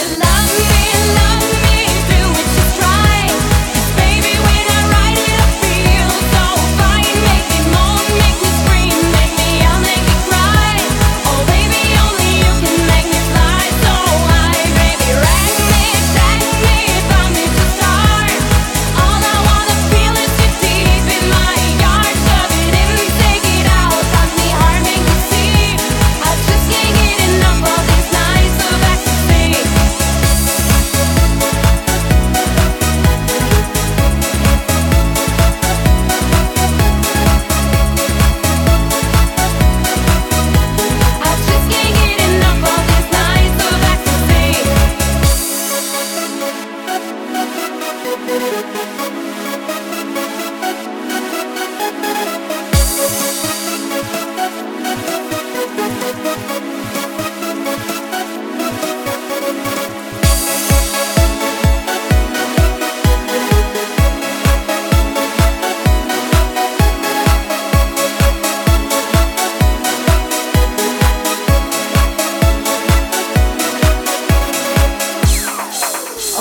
love me.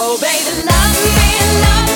Oh, baby, love me, love me.